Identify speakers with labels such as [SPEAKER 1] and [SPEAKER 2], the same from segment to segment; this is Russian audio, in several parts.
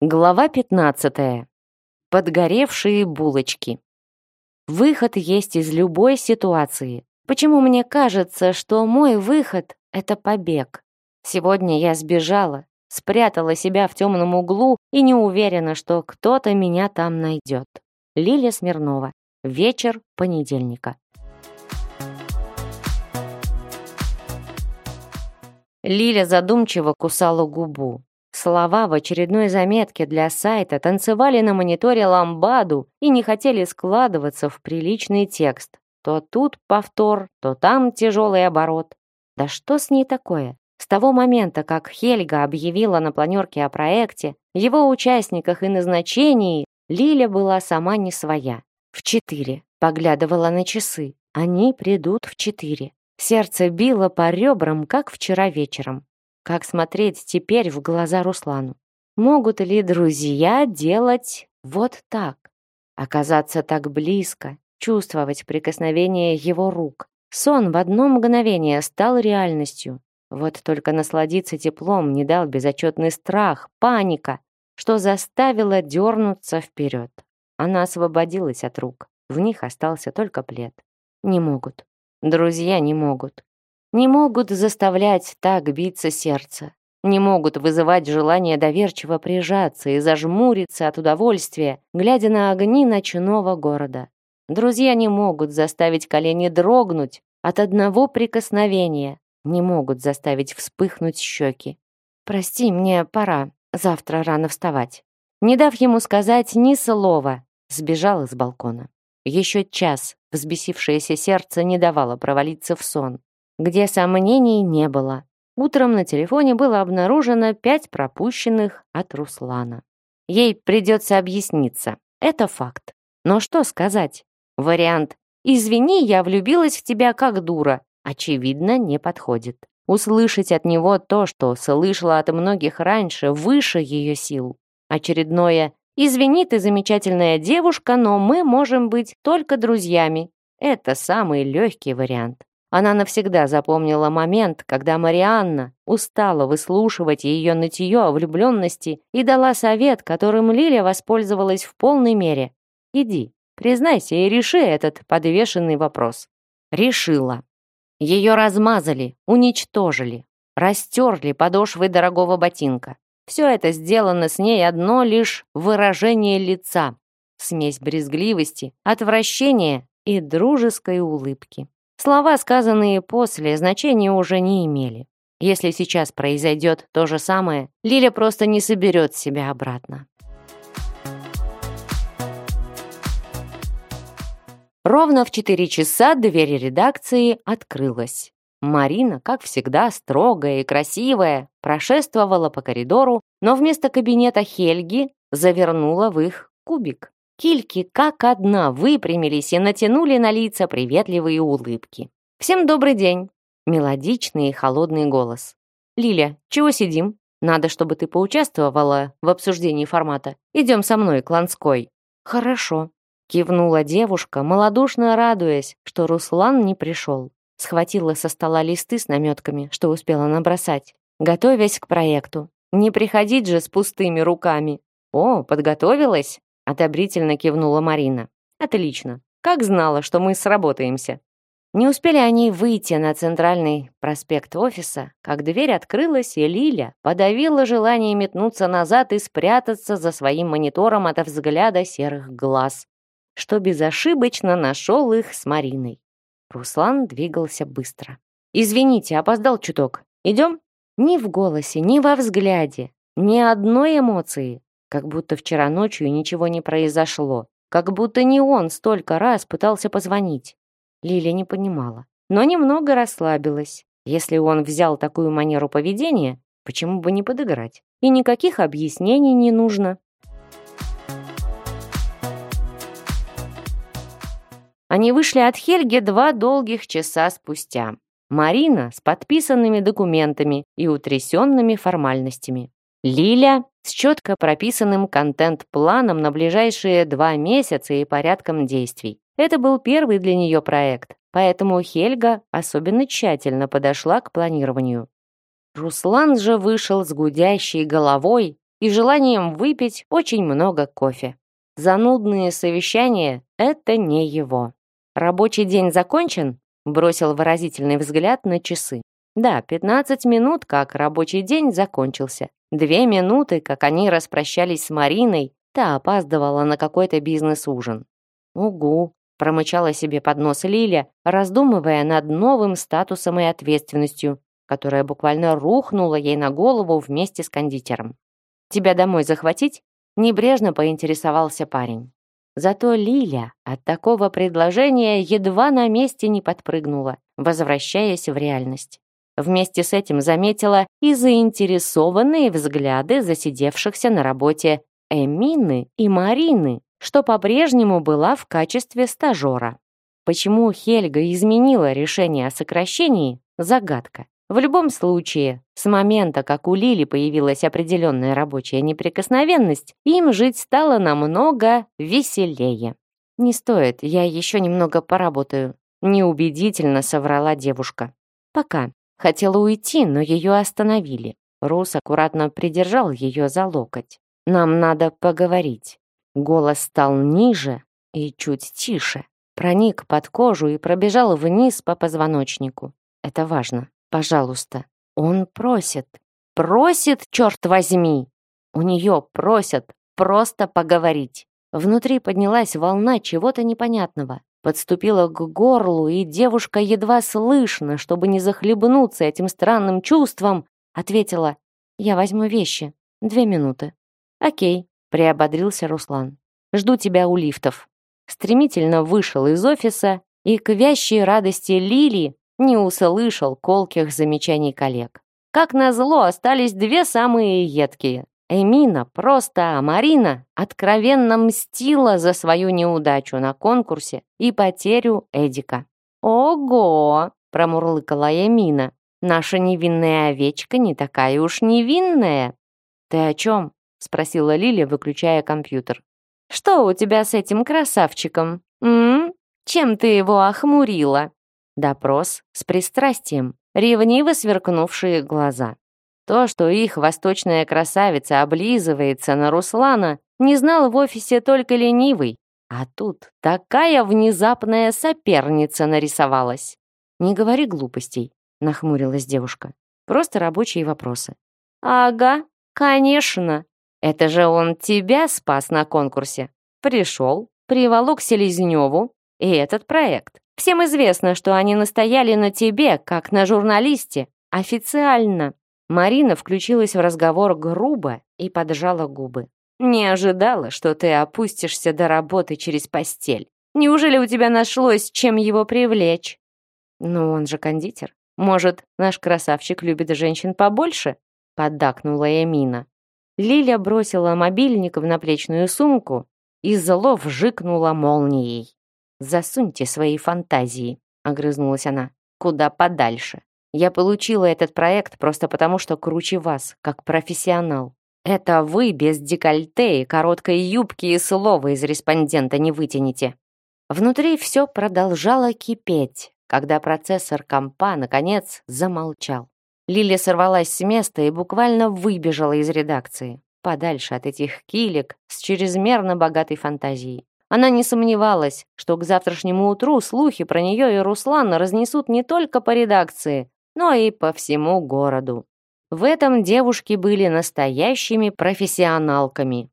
[SPEAKER 1] Глава 15. Подгоревшие булочки. Выход есть из любой ситуации. Почему мне кажется, что мой выход — это побег? Сегодня я сбежала, спрятала себя в темном углу и не уверена, что кто-то меня там найдет. Лилия Смирнова. Вечер понедельника. Лиля задумчиво кусала губу. Слова в очередной заметке для сайта танцевали на мониторе ламбаду и не хотели складываться в приличный текст. То тут повтор, то там тяжелый оборот. Да что с ней такое? С того момента, как Хельга объявила на планерке о проекте, его участниках и назначении, Лиля была сама не своя. В четыре. Поглядывала на часы. Они придут в четыре. Сердце било по ребрам, как вчера вечером. Как смотреть теперь в глаза Руслану? Могут ли друзья делать вот так? Оказаться так близко, чувствовать прикосновение его рук. Сон в одно мгновение стал реальностью. Вот только насладиться теплом не дал безотчетный страх, паника, что заставило дернуться вперед. Она освободилась от рук. В них остался только плед. Не могут. Друзья не могут. Не могут заставлять так биться сердце. Не могут вызывать желание доверчиво прижаться и зажмуриться от удовольствия, глядя на огни ночного города. Друзья не могут заставить колени дрогнуть от одного прикосновения, не могут заставить вспыхнуть щеки. «Прости, мне пора, завтра рано вставать». Не дав ему сказать ни слова, сбежал из балкона. Еще час взбесившееся сердце не давало провалиться в сон где сомнений не было. Утром на телефоне было обнаружено пять пропущенных от Руслана. Ей придется объясниться. Это факт. Но что сказать? Вариант «Извини, я влюбилась в тебя как дура» очевидно не подходит. Услышать от него то, что слышала от многих раньше, выше ее сил. Очередное «Извини, ты замечательная девушка, но мы можем быть только друзьями». Это самый легкий вариант. Она навсегда запомнила момент, когда Марианна устала выслушивать ее нытье о влюбленности и дала совет, которым Лиля воспользовалась в полной мере. «Иди, признайся и реши этот подвешенный вопрос». Решила. Ее размазали, уничтожили, растерли подошвы дорогого ботинка. Все это сделано с ней одно лишь выражение лица. Смесь брезгливости, отвращения и дружеской улыбки. Слова, сказанные после, значения уже не имели. Если сейчас произойдет то же самое, Лиля просто не соберет себя обратно. Ровно в 4 часа дверь редакции открылась. Марина, как всегда, строгая и красивая, прошествовала по коридору, но вместо кабинета Хельги завернула в их кубик. Кильки как одна выпрямились и натянули на лица приветливые улыбки. «Всем добрый день!» Мелодичный и холодный голос. «Лиля, чего сидим? Надо, чтобы ты поучаствовала в обсуждении формата. Идем со мной, Кланской». «Хорошо», — кивнула девушка, малодушно радуясь, что Руслан не пришел. Схватила со стола листы с наметками, что успела набросать, готовясь к проекту. Не приходить же с пустыми руками. «О, подготовилась?» Одобрительно кивнула Марина. Отлично. Как знала, что мы сработаемся. Не успели они выйти на центральный проспект офиса, как дверь открылась, и Лиля подавила желание метнуться назад и спрятаться за своим монитором от взгляда серых глаз, что безошибочно нашел их с Мариной. Руслан двигался быстро. «Извините, опоздал чуток. Идем?» Ни в голосе, ни во взгляде, ни одной эмоции. Как будто вчера ночью ничего не произошло. Как будто не он столько раз пытался позвонить. Лиля не понимала, но немного расслабилась. Если он взял такую манеру поведения, почему бы не подыграть? И никаких объяснений не нужно. Они вышли от Хельги два долгих часа спустя. Марина с подписанными документами и утрясенными формальностями. Лиля с четко прописанным контент-планом на ближайшие два месяца и порядком действий. Это был первый для нее проект, поэтому Хельга особенно тщательно подошла к планированию. Руслан же вышел с гудящей головой и желанием выпить очень много кофе. Занудные совещания — это не его. «Рабочий день закончен?» — бросил выразительный взгляд на часы. Да, 15 минут, как рабочий день закончился. Две минуты, как они распрощались с Мариной, та опаздывала на какой-то бизнес-ужин. «Угу», — промычала себе под нос Лиля, раздумывая над новым статусом и ответственностью, которая буквально рухнула ей на голову вместе с кондитером. «Тебя домой захватить?» — небрежно поинтересовался парень. Зато Лиля от такого предложения едва на месте не подпрыгнула, возвращаясь в реальность. Вместе с этим заметила и заинтересованные взгляды засидевшихся на работе Эмины и Марины, что по-прежнему была в качестве стажера. Почему Хельга изменила решение о сокращении – загадка. В любом случае, с момента, как у Лили появилась определенная рабочая неприкосновенность, им жить стало намного веселее. «Не стоит, я еще немного поработаю», — неубедительно соврала девушка. «Пока». Хотела уйти, но ее остановили. Рус аккуратно придержал ее за локоть. «Нам надо поговорить». Голос стал ниже и чуть тише. Проник под кожу и пробежал вниз по позвоночнику. Это важно. Пожалуйста. Он просит. Просит, черт возьми! У нее просят просто поговорить. Внутри поднялась волна чего-то непонятного. Подступила к горлу, и девушка едва слышно, чтобы не захлебнуться этим странным чувством, ответила «Я возьму вещи. Две минуты». «Окей», — приободрился Руслан. «Жду тебя у лифтов». Стремительно вышел из офиса и к вящей радости Лили не услышал колких замечаний коллег. Как назло, остались две самые едкие. Эмина просто, а Марина откровенно мстила за свою неудачу на конкурсе и потерю Эдика. «Ого!» – промурлыкала Эмина. «Наша невинная овечка не такая уж невинная». «Ты о чем?» – спросила Лиля, выключая компьютер. «Что у тебя с этим красавчиком? М? Чем ты его охмурила?» Допрос с пристрастием, ревниво сверкнувшие глаза. То, что их восточная красавица облизывается на Руслана, не знал в офисе только ленивый. А тут такая внезапная соперница нарисовалась. «Не говори глупостей», — нахмурилась девушка. «Просто рабочие вопросы». «Ага, конечно. Это же он тебя спас на конкурсе. Пришел, приволок Селезневу и этот проект. Всем известно, что они настояли на тебе, как на журналисте, официально. Марина включилась в разговор грубо и поджала губы. Не ожидала, что ты опустишься до работы через постель. Неужели у тебя нашлось, чем его привлечь? Ну, он же кондитер. Может, наш красавчик любит женщин побольше? Поддакнула Эмина. Лиля бросила мобильник в наплечную сумку и зло вжикнула молнией. «Засуньте свои фантазии», — огрызнулась она. «Куда подальше. Я получила этот проект просто потому, что круче вас, как профессионал. Это вы без декольте и короткой юбки и слова из респондента не вытянете». Внутри все продолжало кипеть, когда процессор компа, наконец, замолчал. Лилия сорвалась с места и буквально выбежала из редакции, подальше от этих килек с чрезмерно богатой фантазией. Она не сомневалась, что к завтрашнему утру слухи про нее и Руслана разнесут не только по редакции, но и по всему городу. В этом девушки были настоящими профессионалками.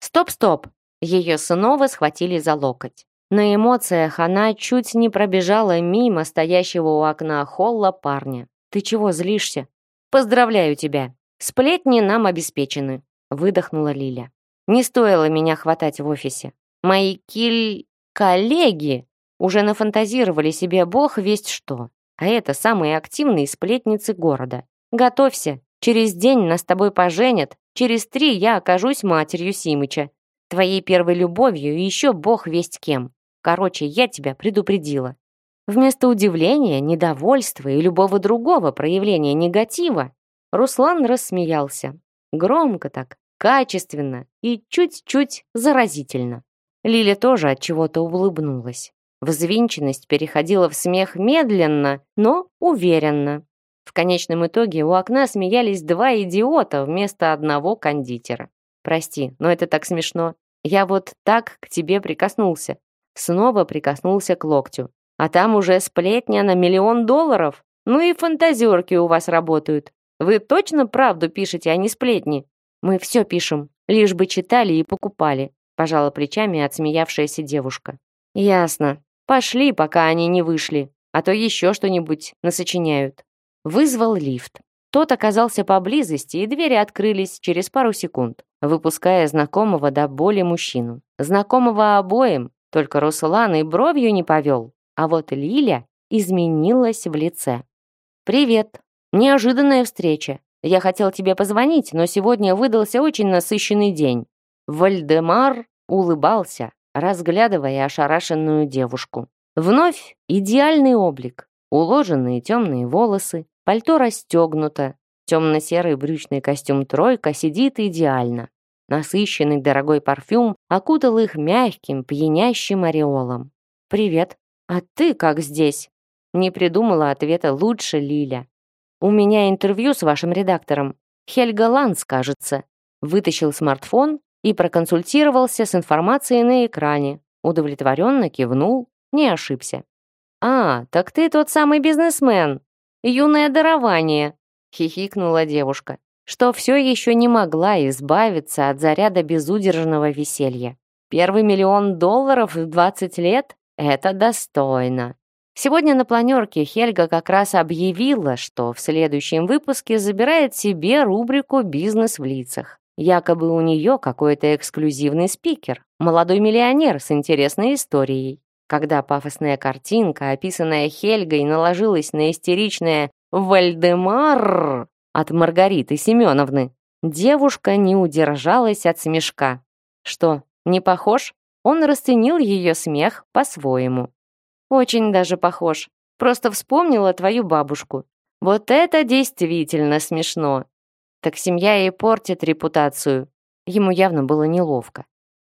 [SPEAKER 1] «Стоп-стоп!» Ее снова схватили за локоть. На эмоциях она чуть не пробежала мимо стоящего у окна холла парня. «Ты чего злишься?» «Поздравляю тебя! Сплетни нам обеспечены!» Выдохнула Лиля. «Не стоило меня хватать в офисе. Мои киль... коллеги уже нафантазировали себе бог весть что. А это самые активные сплетницы города. Готовься, через день нас с тобой поженят, через три я окажусь матерью Симыча. Твоей первой любовью и еще бог весть кем. Короче, я тебя предупредила. Вместо удивления, недовольства и любого другого проявления негатива, Руслан рассмеялся. Громко так, качественно и чуть-чуть заразительно. Лиля тоже от чего-то улыбнулась. Взвинченность переходила в смех медленно, но уверенно. В конечном итоге у окна смеялись два идиота вместо одного кондитера. Прости, но это так смешно. Я вот так к тебе прикоснулся. Снова прикоснулся к локтю. А там уже сплетня на миллион долларов. Ну и фантазерки у вас работают. Вы точно правду пишете, а не сплетни? Мы все пишем, лишь бы читали и покупали, пожала плечами отсмеявшаяся девушка. Ясно. Пошли, пока они не вышли, а то еще что-нибудь насочиняют. Вызвал лифт. Тот оказался поблизости, и двери открылись через пару секунд, выпуская знакомого до боли мужчину. Знакомого обоим, только Руслан и бровью не повел, а вот Лиля изменилась в лице. «Привет. Неожиданная встреча. Я хотел тебе позвонить, но сегодня выдался очень насыщенный день». Вальдемар улыбался, разглядывая ошарашенную девушку. Вновь идеальный облик, уложенные темные волосы, Пальто расстегнуто, темно-серый брючный костюм «тройка» сидит идеально. Насыщенный дорогой парфюм окутал их мягким, пьянящим ореолом. «Привет. А ты как здесь?» Не придумала ответа лучше Лиля. «У меня интервью с вашим редактором. Хельга Ланс, кажется». Вытащил смартфон и проконсультировался с информацией на экране. Удовлетворенно кивнул, не ошибся. «А, так ты тот самый бизнесмен, юное дарование», — хихикнула девушка, что все еще не могла избавиться от заряда безудержного веселья. Первый миллион долларов в 20 лет — это достойно. Сегодня на планерке Хельга как раз объявила, что в следующем выпуске забирает себе рубрику «Бизнес в лицах». Якобы у нее какой-то эксклюзивный спикер, молодой миллионер с интересной историей. Когда пафосная картинка, описанная Хельгой, наложилась на истеричное «Вальдемар» от Маргариты Семеновны, девушка не удержалась от смешка. Что, не похож? Он расценил ее смех по-своему. Очень даже похож. Просто вспомнила твою бабушку. Вот это действительно смешно. Так семья и портит репутацию. Ему явно было неловко.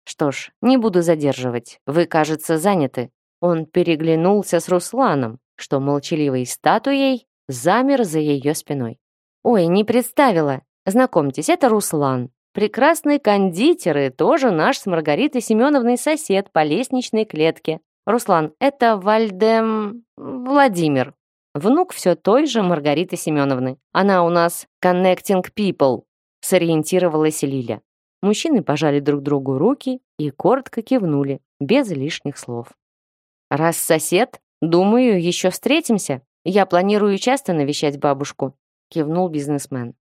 [SPEAKER 1] Что ж, не буду задерживать. Вы, кажется, заняты. Он переглянулся с Русланом, что молчаливой статуей замер за ее спиной. Ой, не представила. Знакомьтесь, это Руслан. Прекрасный кондитер и тоже наш с Маргаритой Семеновной сосед по лестничной клетке. Руслан, это Вальдем... Владимир. Внук все той же Маргариты Семеновны. Она у нас connecting people, сориентировалась Лиля. Мужчины пожали друг другу руки и коротко кивнули, без лишних слов. «Раз сосед, думаю, еще встретимся. Я планирую часто навещать бабушку», — кивнул бизнесмен.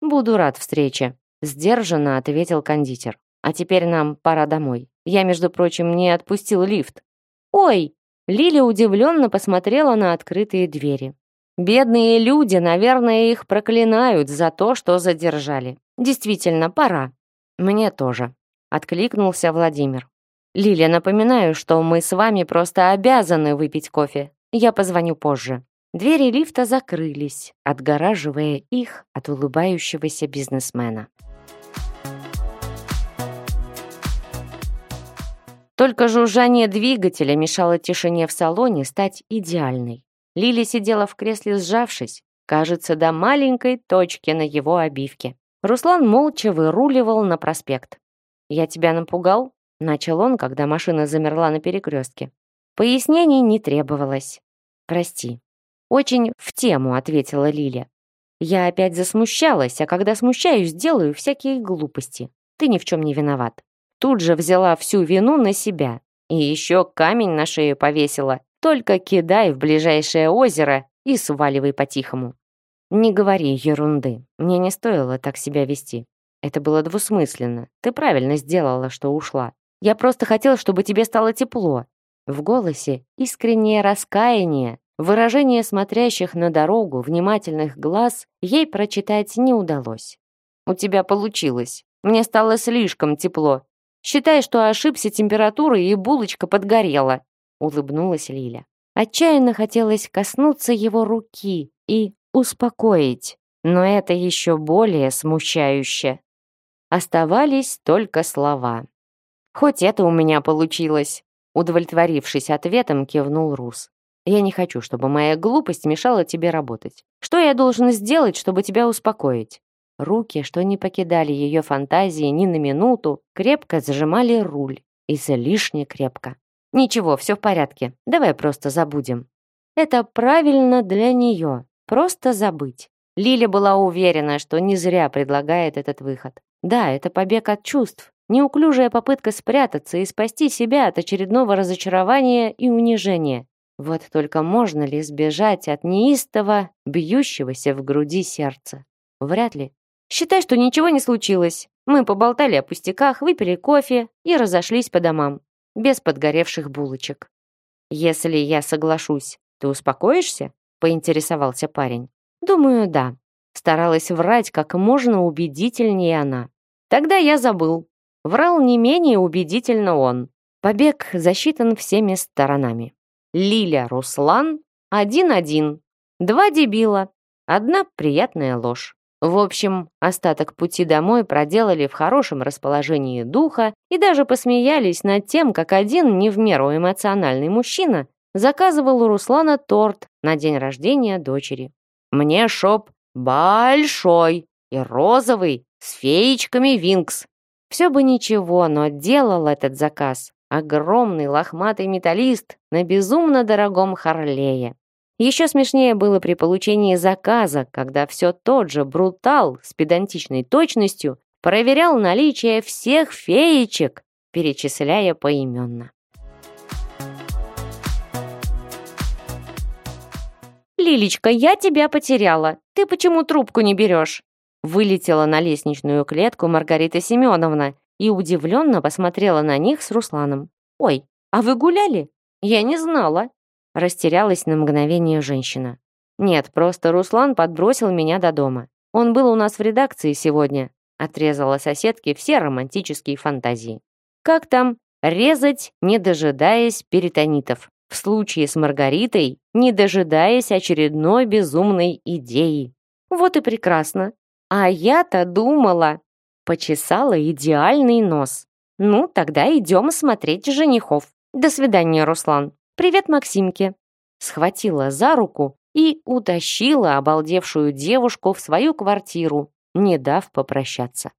[SPEAKER 1] «Буду рад встрече», — сдержанно ответил кондитер. «А теперь нам пора домой. Я, между прочим, не отпустил лифт». «Ой!» — Лиля удивленно посмотрела на открытые двери. «Бедные люди, наверное, их проклинают за то, что задержали. Действительно, пора». «Мне тоже», — откликнулся Владимир. «Лилия, напоминаю, что мы с вами просто обязаны выпить кофе. Я позвоню позже». Двери лифта закрылись, отгораживая их от улыбающегося бизнесмена. Только жужжание двигателя мешало тишине в салоне стать идеальной. Лили сидела в кресле сжавшись, кажется, до маленькой точки на его обивке. Руслан молча выруливал на проспект. «Я тебя напугал?» — начал он, когда машина замерла на перекрестке. Пояснений не требовалось. «Прости». «Очень в тему», — ответила Лиля. «Я опять засмущалась, а когда смущаюсь, делаю всякие глупости. Ты ни в чем не виноват». Тут же взяла всю вину на себя. И еще камень на шею повесила. Только кидай в ближайшее озеро и сваливай по-тихому. «Не говори ерунды. Мне не стоило так себя вести. Это было двусмысленно. Ты правильно сделала, что ушла. Я просто хотел, чтобы тебе стало тепло». В голосе искреннее раскаяние, выражение смотрящих на дорогу внимательных глаз ей прочитать не удалось. «У тебя получилось. Мне стало слишком тепло. Считай, что ошибся температурой и булочка подгорела», — улыбнулась Лиля. Отчаянно хотелось коснуться его руки и успокоить, но это еще более смущающе. Оставались только слова. «Хоть это у меня получилось», удовлетворившись ответом, кивнул Рус. Я не хочу, чтобы моя глупость мешала тебе работать. Что я должен сделать, чтобы тебя успокоить?» Руки, что не покидали ее фантазии ни на минуту, крепко зажимали руль. Излишне крепко. «Ничего, все в порядке. Давай просто забудем». Это правильно для нее. Просто забыть. Лиля была уверена, что не зря предлагает этот выход. Да, это побег от чувств, неуклюжая попытка спрятаться и спасти себя от очередного разочарования и унижения. Вот только можно ли сбежать от неистого, бьющегося в груди сердца? Вряд ли. Считай, что ничего не случилось. Мы поболтали о пустяках, выпили кофе и разошлись по домам, без подгоревших булочек. Если я соглашусь, ты успокоишься? поинтересовался парень. Думаю, да. Старалась врать как можно убедительнее она. Тогда я забыл. Врал не менее убедительно он. Побег засчитан всеми сторонами. Лиля Руслан один-один. Два дебила. Одна приятная ложь. В общем, остаток пути домой проделали в хорошем расположении духа и даже посмеялись над тем, как один не в меру эмоциональный мужчина заказывал у Руслана торт на день рождения дочери. Мне шоп большой и розовый с феечками Винкс. Все бы ничего, но делал этот заказ огромный лохматый металлист на безумно дорогом Харлее. Еще смешнее было при получении заказа, когда все тот же брутал с педантичной точностью проверял наличие всех феечек, перечисляя поименно. «Лилечка, я тебя потеряла. Ты почему трубку не берешь?» Вылетела на лестничную клетку Маргарита Семеновна и удивленно посмотрела на них с Русланом. «Ой, а вы гуляли? Я не знала». Растерялась на мгновение женщина. «Нет, просто Руслан подбросил меня до дома. Он был у нас в редакции сегодня», отрезала соседке все романтические фантазии. «Как там? Резать, не дожидаясь перитонитов в случае с Маргаритой, не дожидаясь очередной безумной идеи. Вот и прекрасно. А я-то думала, почесала идеальный нос. Ну, тогда идем смотреть женихов. До свидания, Руслан. Привет, Максимке. Схватила за руку и утащила обалдевшую девушку в свою квартиру, не дав попрощаться.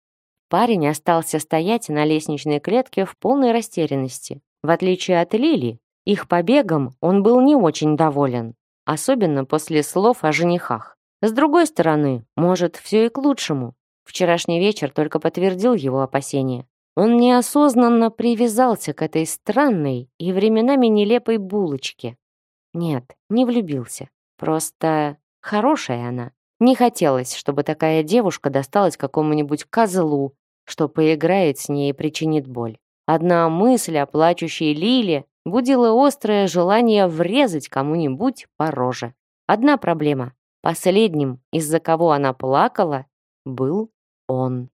[SPEAKER 1] Парень остался стоять на лестничной клетке в полной растерянности. В отличие от Лили, их побегом он был не очень доволен, особенно после слов о женихах. С другой стороны, может, все и к лучшему. Вчерашний вечер только подтвердил его опасения. Он неосознанно привязался к этой странной и временами нелепой булочке. Нет, не влюбился. Просто хорошая она. Не хотелось, чтобы такая девушка досталась какому-нибудь козлу, что поиграет с ней и причинит боль. Одна мысль о плачущей Лиле будило острое желание врезать кому-нибудь по роже. Одна проблема. Последним, из-за кого она плакала, был он.